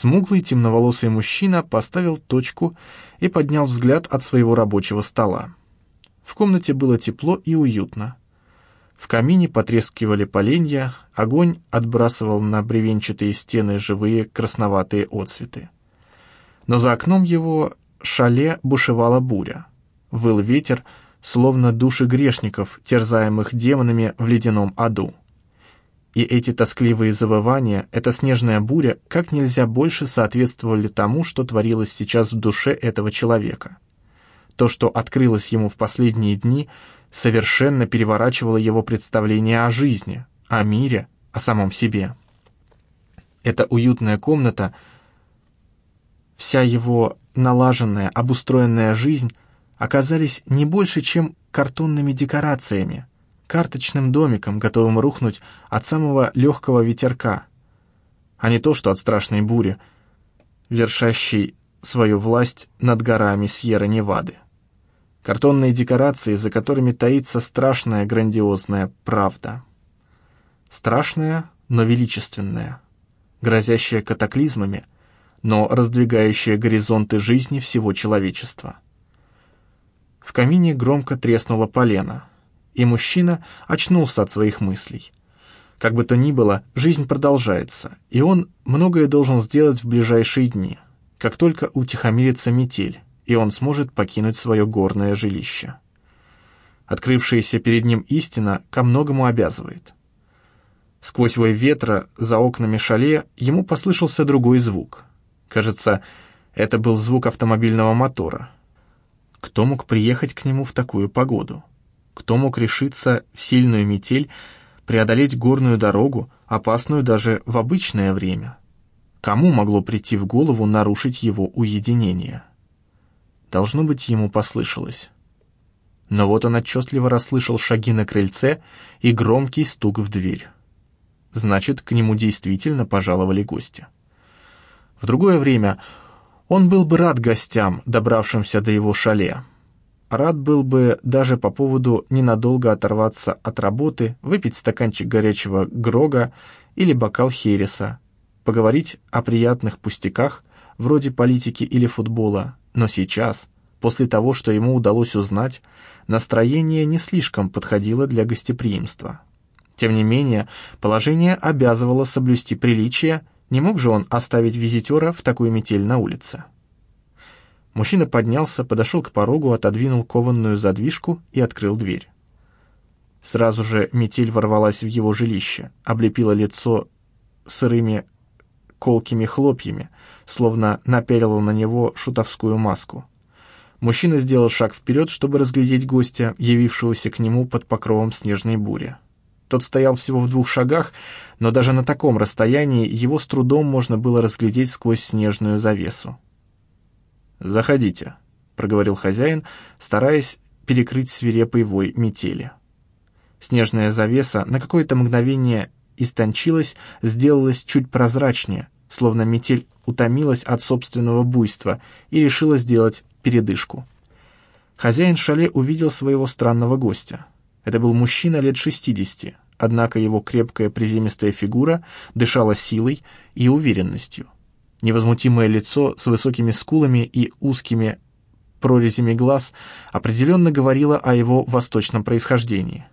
Смуглый темноволосый мужчина поставил точку и поднял взгляд от своего рабочего стола. В комнате было тепло и уютно. В камине потрескивали поленья, огонь отбрасывал на бревенчатые стены живые красноватые отцветы. Но за окном его шале бушевала буря. Выл ветер, словно души грешников, терзаемых демонами в ледяном аду. И эти тоскливые завывания, эта снежная буря как нельзя больше соответствовали тому, что творилось сейчас в душе этого человека. То, что открылось ему в последние дни, совершенно переворачивало его представление о жизни, о мире, о самом себе. Эта уютная комната, вся его налаженная, обустроенная жизнь оказались не больше, чем картонными декорациями, карточным домиком, готовым рухнуть от самого легкого ветерка, а не то, что от страшной бури, вершащей свою власть над горами Сьерра-Невады. Картонные декорации, за которыми таится страшная грандиозная правда. Страшная, но величественная, грозящая катаклизмами, но раздвигающая горизонты жизни всего человечества. В камине громко треснуло полено — и мужчина очнулся от своих мыслей. Как бы то ни было, жизнь продолжается, и он многое должен сделать в ближайшие дни, как только утихомирится метель, и он сможет покинуть свое горное жилище. Открывшаяся перед ним истина ко многому обязывает. Сквозь вой ветра за окнами шале ему послышался другой звук. Кажется, это был звук автомобильного мотора. Кто мог приехать к нему в такую погоду? Кто мог решиться в сильную метель преодолеть горную дорогу, опасную даже в обычное время? Кому могло прийти в голову нарушить его уединение? Должно быть, ему послышалось. Но вот он отчетливо расслышал шаги на крыльце и громкий стук в дверь. Значит, к нему действительно пожаловали гости. В другое время он был бы рад гостям, добравшимся до его шале, Рад был бы даже по поводу ненадолго оторваться от работы, выпить стаканчик горячего грога или бокал хереса, поговорить о приятных пустяках, вроде политики или футбола, но сейчас, после того, что ему удалось узнать, настроение не слишком подходило для гостеприимства. Тем не менее, положение обязывало соблюсти приличие, не мог же он оставить визитера в такую метель на улице. Мужчина поднялся, подошел к порогу, отодвинул кованную задвижку и открыл дверь. Сразу же метель ворвалась в его жилище, облепила лицо сырыми колкими хлопьями, словно наперила на него шутовскую маску. Мужчина сделал шаг вперед, чтобы разглядеть гостя, явившегося к нему под покровом снежной бури. Тот стоял всего в двух шагах, но даже на таком расстоянии его с трудом можно было разглядеть сквозь снежную завесу. «Заходите», — проговорил хозяин, стараясь перекрыть свирепый вой метели. Снежная завеса на какое-то мгновение истончилась, сделалась чуть прозрачнее, словно метель утомилась от собственного буйства и решила сделать передышку. Хозяин шале увидел своего странного гостя. Это был мужчина лет шестидесяти, однако его крепкая приземистая фигура дышала силой и уверенностью. Невозмутимое лицо с высокими скулами и узкими прорезями глаз определенно говорило о его восточном происхождении.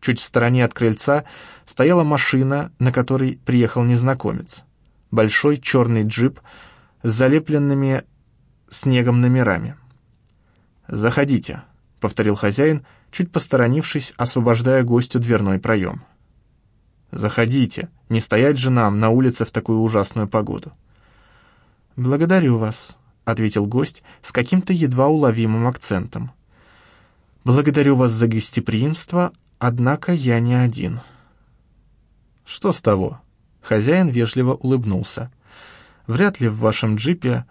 Чуть в стороне от крыльца стояла машина, на которой приехал незнакомец. Большой черный джип с залепленными снегом номерами. «Заходите», — повторил хозяин, чуть посторонившись, освобождая гостю дверной проем. «Заходите, не стоять же нам на улице в такую ужасную погоду». «Благодарю вас», — ответил гость с каким-то едва уловимым акцентом. «Благодарю вас за гостеприимство, однако я не один». «Что с того?» — хозяин вежливо улыбнулся. «Вряд ли в вашем джипе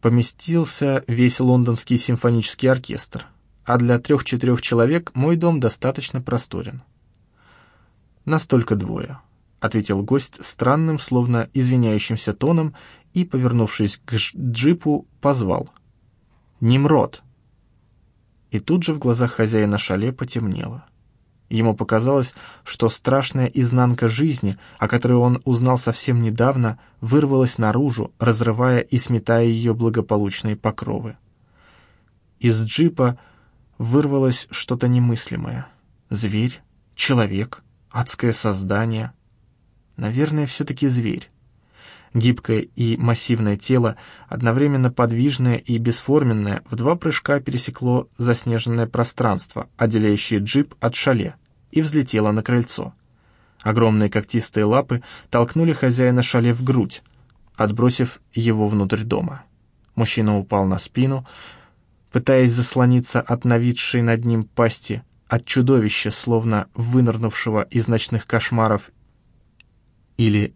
поместился весь лондонский симфонический оркестр, а для трех-четырех человек мой дом достаточно просторен». «Настолько двое», — ответил гость странным, словно извиняющимся тоном и, повернувшись к джипу, позвал. «Немрод!» И тут же в глазах хозяина шале потемнело. Ему показалось, что страшная изнанка жизни, о которой он узнал совсем недавно, вырвалась наружу, разрывая и сметая ее благополучные покровы. Из джипа вырвалось что-то немыслимое. Зверь, человек, адское создание. Наверное, все-таки зверь. Гибкое и массивное тело, одновременно подвижное и бесформенное, в два прыжка пересекло заснеженное пространство, отделяющее джип от шале, и взлетело на крыльцо. Огромные когтистые лапы толкнули хозяина шале в грудь, отбросив его внутрь дома. Мужчина упал на спину, пытаясь заслониться от нависшей над ним пасти, от чудовища, словно вынырнувшего из ночных кошмаров или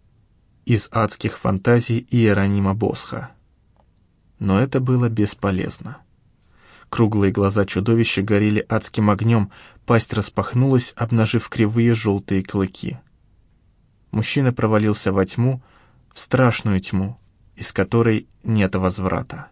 из адских фантазий Иеронима Босха. Но это было бесполезно. Круглые глаза чудовища горели адским огнем, пасть распахнулась, обнажив кривые желтые клыки. Мужчина провалился во тьму, в страшную тьму, из которой нет возврата.